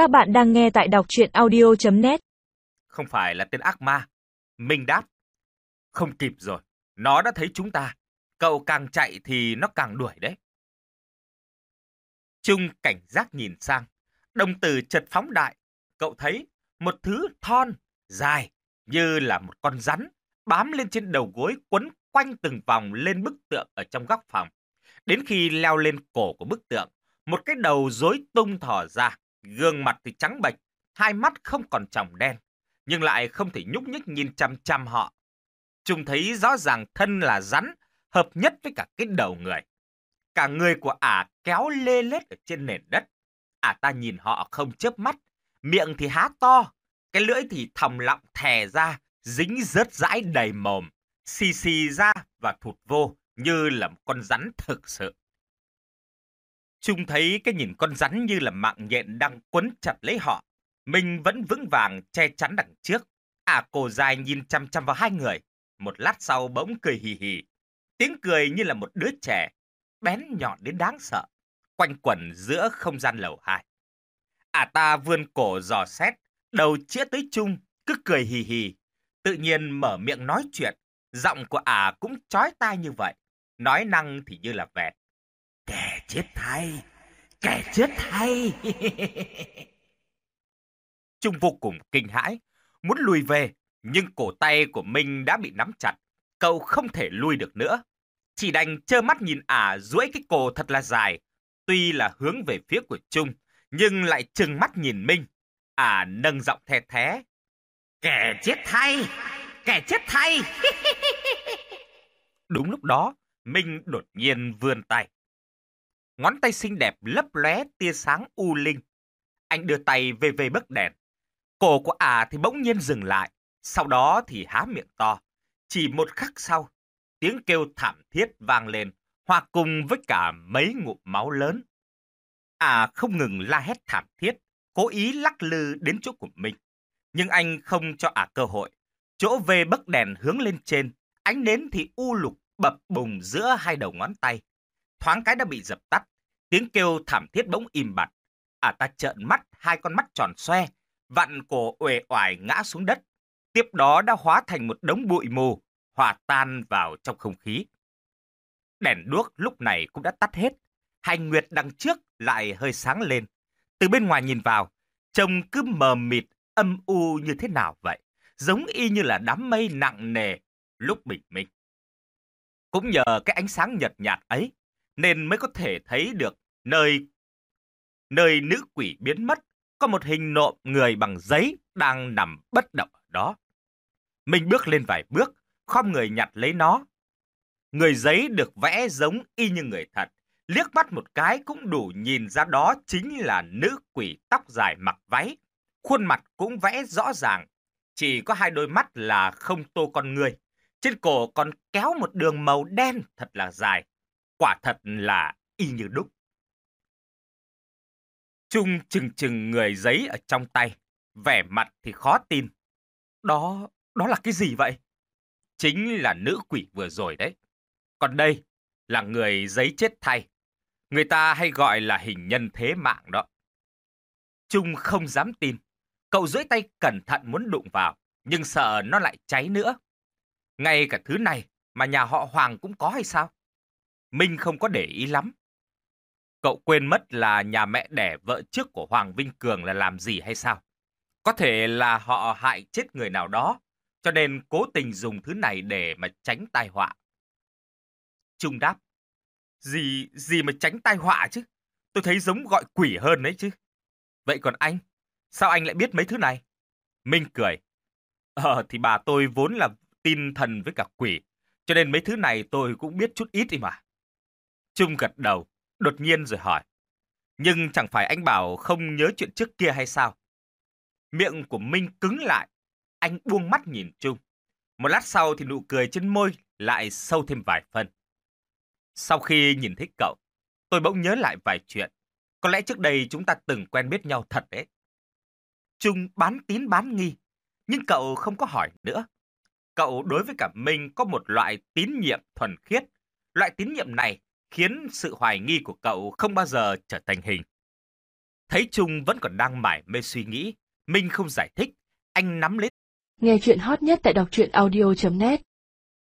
Các bạn đang nghe tại đọc chuyện audio.net Không phải là tên ác ma. Minh đáp. Không kịp rồi. Nó đã thấy chúng ta. Cậu càng chạy thì nó càng đuổi đấy. Trung cảnh giác nhìn sang. Đồng tử chật phóng đại. Cậu thấy một thứ thon, dài, như là một con rắn, bám lên trên đầu gối quấn quanh từng vòng lên bức tượng ở trong góc phòng. Đến khi leo lên cổ của bức tượng, một cái đầu rối tung thò ra, gương mặt thì trắng bệch, hai mắt không còn tròng đen, nhưng lại không thể nhúc nhích nhìn chăm chăm họ. Trung thấy rõ ràng thân là rắn, hợp nhất với cả cái đầu người. Cả người của ả kéo lê lết ở trên nền đất. Ả ta nhìn họ không chớp mắt, miệng thì há to, cái lưỡi thì thòng lọng thè ra, dính rớt rãi đầy mồm, xì xì ra và thụt vô như là một con rắn thực sự. Trung thấy cái nhìn con rắn như là mạng nhện đang quấn chặt lấy họ. Mình vẫn vững vàng che chắn đằng trước. À cổ dài nhìn chăm chăm vào hai người. Một lát sau bỗng cười hì hì. Tiếng cười như là một đứa trẻ, bén nhọn đến đáng sợ, quanh quẩn giữa không gian lầu hai. À ta vươn cổ dò xét, đầu chĩa tới Trung, cứ cười hì hì. Tự nhiên mở miệng nói chuyện, giọng của ả à cũng chói tai như vậy. Nói năng thì như là vẹt. Chết thay! Kẻ chết thay! Trung vô cùng kinh hãi, muốn lùi về, nhưng cổ tay của Minh đã bị nắm chặt. Cậu không thể lui được nữa. Chỉ đành trơ mắt nhìn ả duỗi cái cổ thật là dài. Tuy là hướng về phía của Trung, nhưng lại trừng mắt nhìn Minh. Ả nâng giọng the thé. Kẻ chết thay! Kẻ chết thay! Đúng lúc đó, Minh đột nhiên vươn tay. Ngón tay xinh đẹp lấp lóe tia sáng u linh. Anh đưa tay về về bức đèn. Cổ của ả thì bỗng nhiên dừng lại. Sau đó thì há miệng to. Chỉ một khắc sau, tiếng kêu thảm thiết vang lên, hòa cùng với cả mấy ngụm máu lớn. Ả không ngừng la hét thảm thiết, cố ý lắc lư đến chỗ của mình. Nhưng anh không cho ả cơ hội. Chỗ về bấc đèn hướng lên trên, ánh nến thì u lục bập bùng giữa hai đầu ngón tay. Thoáng cái đã bị dập tắt, tiếng kêu thảm thiết bỗng im bặt. À ta trợn mắt, hai con mắt tròn xoe, vặn cổ uể oải ngã xuống đất. Tiếp đó đã hóa thành một đống bụi mù, hòa tan vào trong không khí. Đèn đuốc lúc này cũng đã tắt hết. Hành nguyệt đằng trước lại hơi sáng lên. Từ bên ngoài nhìn vào, trông cứ mờ mịt, âm u như thế nào vậy? Giống y như là đám mây nặng nề lúc bình minh. Cũng nhờ cái ánh sáng nhợt nhạt ấy, nên mới có thể thấy được nơi nơi nữ quỷ biến mất, có một hình nộm người bằng giấy đang nằm bất động ở đó. Mình bước lên vài bước, khom người nhặt lấy nó. Người giấy được vẽ giống y như người thật, liếc mắt một cái cũng đủ nhìn ra đó chính là nữ quỷ tóc dài mặc váy. Khuôn mặt cũng vẽ rõ ràng, chỉ có hai đôi mắt là không tô con người. Trên cổ còn kéo một đường màu đen thật là dài. Quả thật là y như đúc. Trung chừng chừng người giấy ở trong tay, vẻ mặt thì khó tin. Đó, đó là cái gì vậy? Chính là nữ quỷ vừa rồi đấy. Còn đây là người giấy chết thay. Người ta hay gọi là hình nhân thế mạng đó. Trung không dám tin. Cậu duỗi tay cẩn thận muốn đụng vào, nhưng sợ nó lại cháy nữa. Ngay cả thứ này mà nhà họ Hoàng cũng có hay sao? Minh không có để ý lắm. Cậu quên mất là nhà mẹ đẻ vợ trước của Hoàng Vinh Cường là làm gì hay sao? Có thể là họ hại chết người nào đó, cho nên cố tình dùng thứ này để mà tránh tai họa. Trung đáp, gì, gì mà tránh tai họa chứ? Tôi thấy giống gọi quỷ hơn đấy chứ. Vậy còn anh, sao anh lại biết mấy thứ này? Minh cười, ờ thì bà tôi vốn là tin thần với cả quỷ, cho nên mấy thứ này tôi cũng biết chút ít đi mà. Trung gật đầu, đột nhiên rồi hỏi. Nhưng chẳng phải anh bảo không nhớ chuyện trước kia hay sao? Miệng của Minh cứng lại. Anh buông mắt nhìn Trung. Một lát sau thì nụ cười trên môi lại sâu thêm vài phân. Sau khi nhìn thấy cậu, tôi bỗng nhớ lại vài chuyện. Có lẽ trước đây chúng ta từng quen biết nhau thật đấy. Trung bán tín bán nghi, nhưng cậu không có hỏi nữa. Cậu đối với cả Minh có một loại tín nhiệm thuần khiết. Loại tín nhiệm này khiến sự hoài nghi của cậu không bao giờ trở thành hình. Thấy Trung vẫn còn đang mải mê suy nghĩ, Minh không giải thích, anh nắm lấy. Nghe chuyện hot nhất tại đọc truyện audio.net